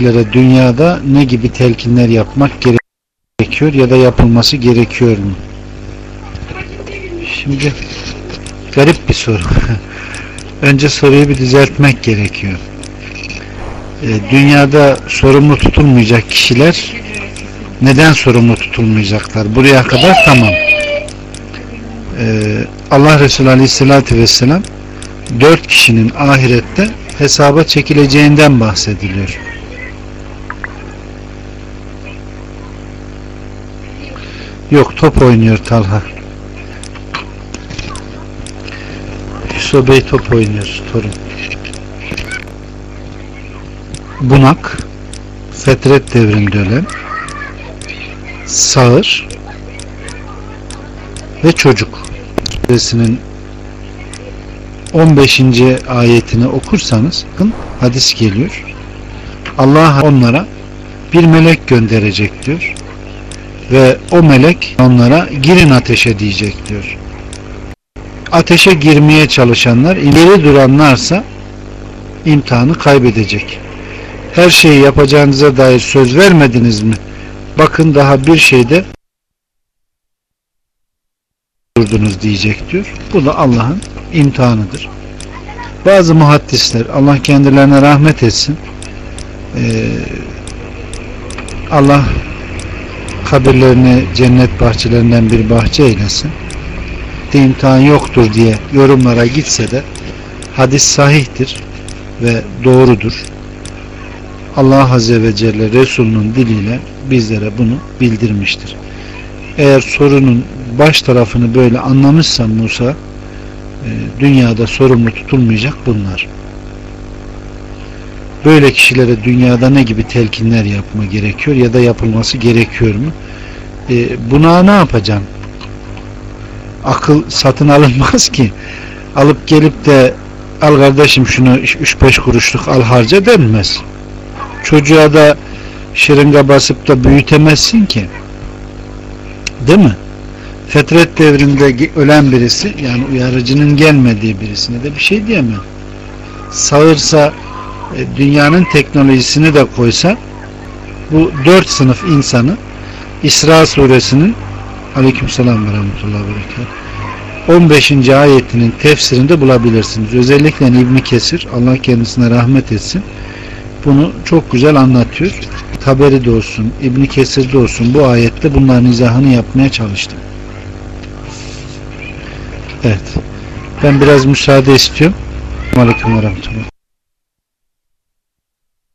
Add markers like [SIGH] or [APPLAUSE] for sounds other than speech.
kişilere dünyada ne gibi telkinler yapmak gerekiyor ya da yapılması gerekiyor mu? Şimdi garip bir soru. [LAUGHS] Önce soruyu bir düzeltmek gerekiyor. Ee, dünyada sorumlu tutulmayacak kişiler neden sorumlu tutulmayacaklar? Buraya kadar tamam. Ee, Allah Resulü Aleyhisselatü Vesselam dört kişinin ahirette hesaba çekileceğinden bahsediliyor. Yok top oynuyor Talha. Hüso Bey top oynuyor torun. Bunak fetret devrinde ölen sağır ve çocuk suresinin 15. ayetini okursanız bakın hadis geliyor. Allah onlara bir melek gönderecek diyor. Ve o melek onlara girin ateşe diyecek diyor. Ateşe girmeye çalışanlar ileri duranlarsa imtihanı kaybedecek. Her şeyi yapacağınıza dair söz vermediniz mi? Bakın daha bir şeyde durdunuz diyecek diyor. Bu da Allah'ın imtihanıdır. Bazı muhaddisler Allah kendilerine rahmet etsin. Ee, Allah kabirlerini cennet bahçelerinden bir bahçe eylesin. İmtihan yoktur diye yorumlara gitse de hadis sahihtir ve doğrudur. Allah Azze ve Celle Resulünün diliyle bizlere bunu bildirmiştir. Eğer sorunun baş tarafını böyle anlamışsan Musa dünyada sorumlu tutulmayacak bunlar. Böyle kişilere dünyada ne gibi telkinler yapma gerekiyor ya da yapılması gerekiyor mu? E, buna ne yapacaksın? Akıl satın alınmaz ki. Alıp gelip de al kardeşim şunu 3-5 kuruşluk al harca denmez. Çocuğa da şırınga basıp da büyütemezsin ki. Değil mi? Fetret devrinde ölen birisi yani uyarıcının gelmediği birisine de bir şey diyemem. Sağırsa e, dünyanın teknolojisini de koysa bu dört sınıf insanı İsra suresinin aleykümselam ve rahmetullahi ve 15. ayetinin tefsirinde bulabilirsiniz. Özellikle İbn Kesir Allah kendisine rahmet etsin. Bunu çok güzel anlatıyor. Taberi de olsun, İbn Kesir de olsun bu ayette bunların izahını yapmaya çalıştım. Evet. Ben biraz müsaade istiyorum. Aleyküm ve.